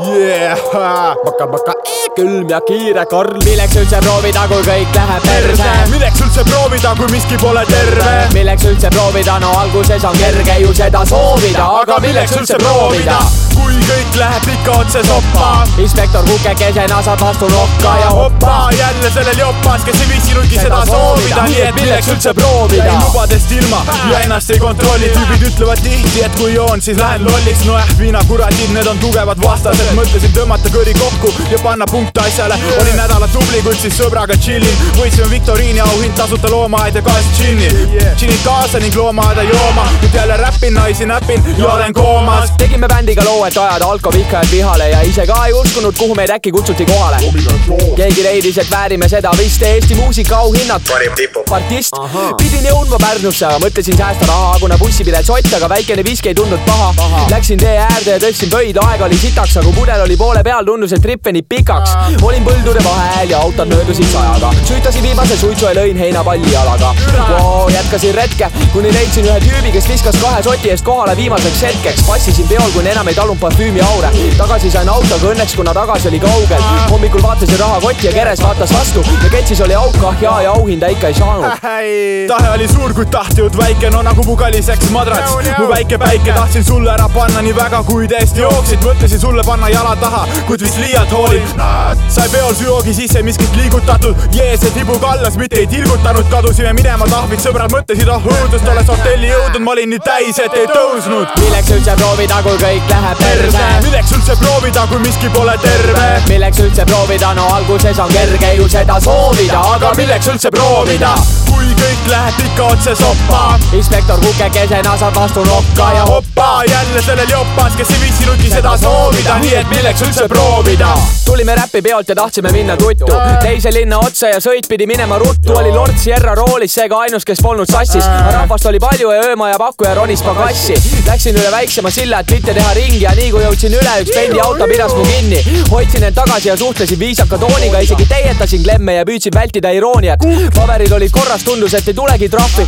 Yeah, baka baka. Külm ja kiire Karl milleks üldse proovida, kui kõik läheb perse? Milleks üldse proovida, kui miski pole terve? Milleks üldse proovida, no alguses on kerge ju seda soovida, aga milleks üldse proovida? Kui kõik läheb ikka otse soppa. Inspektor kukekesena saab vastu nokka ja hoppa. Jälle sellel jopas, kes ei viitsinudki seda soovida, nii et milleks üldse proovida? lubadest ja ennast ei kontrolli, tüübid ütlevad tihti, et kui joon, siis lähen lolliks, nojah, viinakuradid, need on tugevad vastased, mõtlesin tõmmata kõri kokku ja panna punkt asjale, olin nädala tubli, kuid siis sõbraga chillin, võitsime viktoriini auhind, tasuta loomaaed ja kaasa džinni, džinnid kaasa ning loomaaeda jooma, nüüd jälle räpin, naisi näpin ja olen koomas. tegime bändiga loo, et ajada alkovihkajad vihale ja ise ka ei uskunud, kuhu meid äkki kutsuti kohale. keegi leidis, et väärime seda vist Eesti muusika auhinnat. partist, pidin jõudma Pärnusse, aga mõtlesin säästa raha, kuna bussipilet sott, aga väikene visk ei tundunud paha, paha.. Läksin tee äärde ja tõstsin pöid, aeg oli sitaks, aga pudel oli poole peal, tundus, et tripp venib pikaks. olin põldude vahel ja autod möödusid sajaga, süütasin viimase suitsu ja lõin heinapalli jalaga wow,. jätkasin retke, kuni leidsin ühe tüübi, kes viskas kahe soti eest kohale viimaseks hetkeks. passisin peol, kuni enam ei talunud parfüümi aure. tagasi sain autoga õnneks, kuna tagasi oli kaugel. hommikul vaatasin rahakotti ja keres vaatas vastu ja ketsis oli auk, ah jaa, ja auhinda ikka ei saanud. tahe oli suur, kuid tahtjõud väike, no nagu mu kalliseks madrats. mu väike päike tahtsin sulle ära panna nii väga, kui täiesti jooksid, mõtlesin sulle panna jala taha, kuid vist liialt hoolin. sai peol süüoogi sisse miskit liigutatud, jee, see tibu kallas, mitte ei tilgutanud, kadusime minema tahviks, sõbrad mõtlesid, oh õudust, olles hotelli jõudnud, ma olin nii täis, et ei tõusnud. milleks üldse proovida, kui kõik läheb perse? milleks üldse proovida, kui miski pole terve? milleks üldse proovida, no alguses on kerge ju seda soovida, aga milleks üldse proovida? Kui kõik läheb ikka otse soppa. inspektor kukekesena saab vastu nokka ja hoppa jälle sellel jopas, kes ei viitsinudki seda soovida, nii et milleks üldse proovida. tulime räpipeolt ja tahtsime minna tuttu, teise linna otsa ja sõit pidi minema ruttu, oli Lord Sierra roolis, seega ainus, kes polnud sassis. rahvast oli palju ja öömaja pakkuja ronis pagassi. Läksin üle väiksema silla, et mitte teha ringi ja nii kui jõudsin üle, üks pendiauto pidas mu kinni. hoidsin end tagasi ja suhtlesin viisaka tooniga, isegi teietasin klemme ja püüdsin vältida irooniat. paberid olid korras, tundus, et ei tulegi trahvi,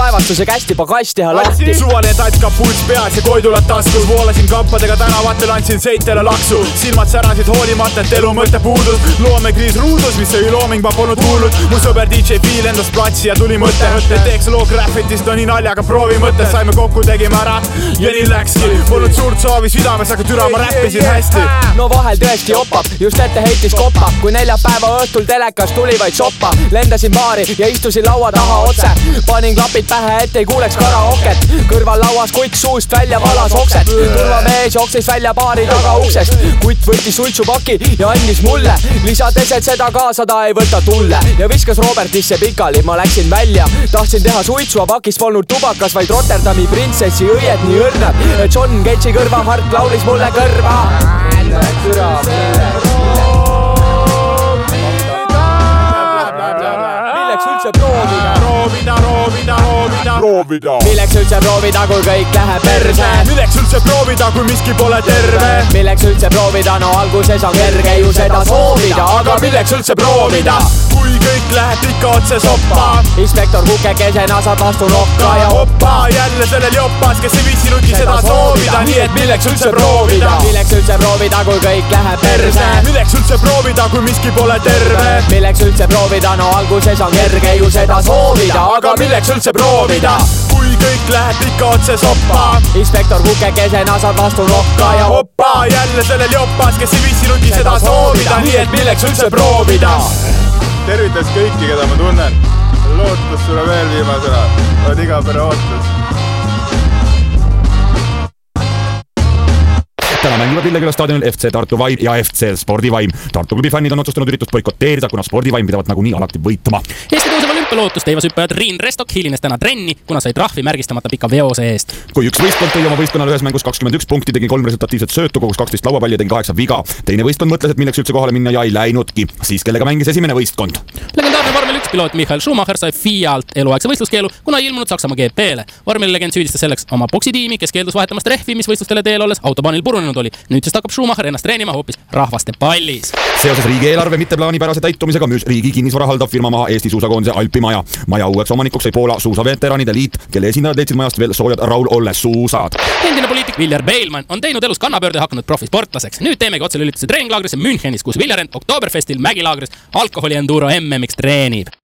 aevastus ja kästi pagass teha lahti. suvaline tatt kapuuts peas ja koidulad taskus, voolasin kampadega tänavatel, andsin seitele laksu. silmad särasid hoolimata, et elu mõte puudus. loomekriis ruudus, mis oli looming, ma polnud kuulnud. mu sõber DJ Feel endas platsi ja tuli mõte, et teeks loo graffitist, no nii naljaga proovi mõttes saime kokku, tegime ära ja nii läkski. Polnud suurt soovi südames, aga türa ma räppisin hästi. no vahel tõesti jopab, just ette heitis kopa, kui neljapäeva õhtul telekas tuli vaid soppa. lendasin baari ja istusin laua taha otse, panin klapid pähe, et ei kuuleks karaoket. kõrval lauas kutt suust välja valas oksed, turvamees jooksis välja baari tagauksest. kutt võttis suitsupaki ja andis mulle, lisades, et seda kaasa ta ei võta tulle ja viskas Robertisse pikali, ma läksin välja, tahtsin teha suitsu, aga pakis polnud tubakas, vaid Rotterdami printsessi õied nii õrnad. John Cage'i kõrvahark laulis mulle kõrva. türa milleks proovida, milleks üldse proovida, kui kõik läheb perse? milleks üldse proovida, kui miski pole terve? milleks üldse proovida, no alguses on kerge ju seda soovida, aga milleks üldse proovida? kui kõik läheb ikka otse soppa. inspektor kukekesena saab vastu nokka ja hoppa jälle sellel jopas, kes ei viitsinudki seda soovida, nii et milleks üldse proovida? milleks üldse proovida, kui kõik läheb perse? milleks üldse proovida, kui miski pole terve? milleks üldse proovida, no alguses on kerge ju seda soovida, aga milleks üldse proovida? Kui kõik läheb ikka otse soppa. inspektor kukekesena saab vastu nokka ja hoppa jälle sellel jopas, kes ei viitsinudki seda soovida, nii et milleks üldse proovida? tervitas kõiki, keda ma tunnen. lootus sulle veel viimasena, oled igavene ootus täna mängivad Lilleküla staadionil FC Tartu Vaim ja FC Spordivaim. Tartu klubi fännid on otsustanud üritust boikoteerida, kuna Spordivaim pidavat nagunii alati võitma. Eesti tõuseb olümpialootust teivashüppajad Riin Restok hilines täna trenni, kuna sai trahvi märgistamata pika veose eest. kui üks võistkond tõi oma võistkonnale ühes mängus kakskümmend üks punkti, tegi kolm resultatiivset söötu, kogus kaksteist lauapalli ja tegi kaheksa viga. teine võistkond mõtles, et milleks üldse kohale minna ja ei läinudki. siis kellega mängis esimene võistkond? legendaarne vormel üks piloot Michael Schumacher sai FIA-lt eluaegse võistluskeelu, kuna ei ilmunud Saksamaa GP-le. vormelilegend süüdistas selleks oma poksitiimi, kes keeldus vahetamast rehvi, mis võistlustele teel olles autobaanil purunenud oli. nüüdsest hakkab Schumacher ennast treenima hoopis rahvaste pallis. Seoses riigieelarve mitteplaanipärase täitumisega müüs riigi kinnisvara haldav firma maha Eesti suusakoondise Alpi spordimaja. maja uueks omanikuks sai Poola suusaveteranide liit, kelle esindajad leidsid majast veel soojad Raul Olle suusad. endine poliitik Viljar Beilmann on teinud elus kannapöörde hakanud profisportlaseks. nüüd teemegi otselülituse treeninglaagrisse Münchenis, kus Viljarent Oktoberfestil mägilaagris alkoholi enduro MM-iks treenib